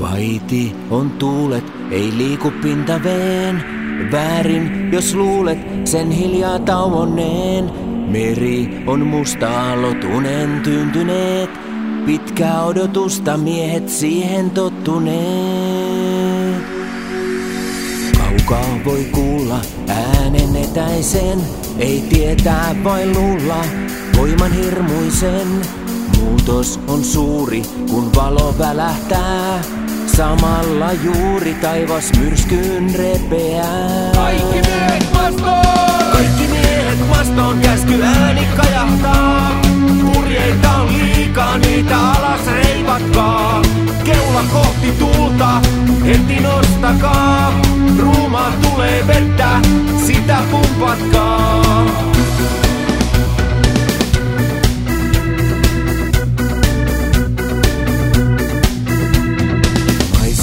Vaiti on tuulet, ei liiku pintaveen. Väärin, jos luulet sen hiljaa tauonneen. Meri on musta aallot unen tyyntyneet. Pitkää odotusta miehet siihen tottuneet. Kaukaa voi kuulla äänen etäisen, ei tietää vai luulla voiman hirmuisen. Muutos on suuri, kun valo välähtää. Samalla juuri taivas myrskyyn repeää. Kaikki miehet mastoon! Kaikki miehet mastoon käsky ääni kajahtaa. Purjeita on liikaa, niitä alas reipatkaa. Keula kohti tuulta, heti nostakaa. Ruumaan tulee vettä, sitä pumpatkaa.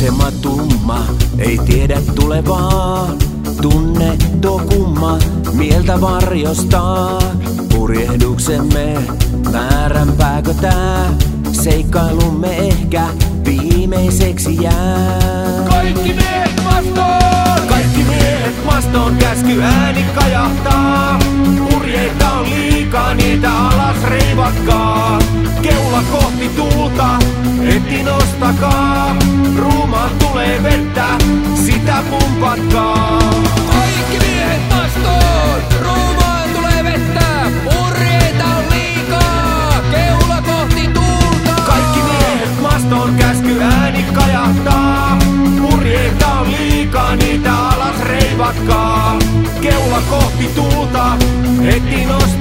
Maisema tumma, ei tiedä tulevaa. Tunne tuo kumma, mieltä varjostaa. Purjehduksemme määränpääkö tää? Seikkailumme ehkä viimeiseksi jää. Kaikki miehet mastoon! Kaikki miehet mastoon käsky ääni kajahtaa. Purjeita on liikaa, niitä alas reivakkaa. Keula kohti tuulta, heti nostakaa.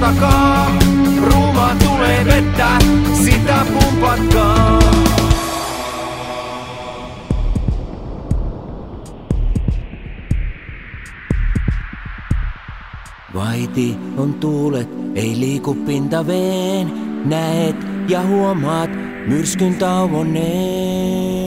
Nostakaa. Ruumaan tulee vettä, sitä pumpatkaa. Vaiti on tuulet, ei liiku pintaveen. Näet ja huomaat myrskyn tauonneen.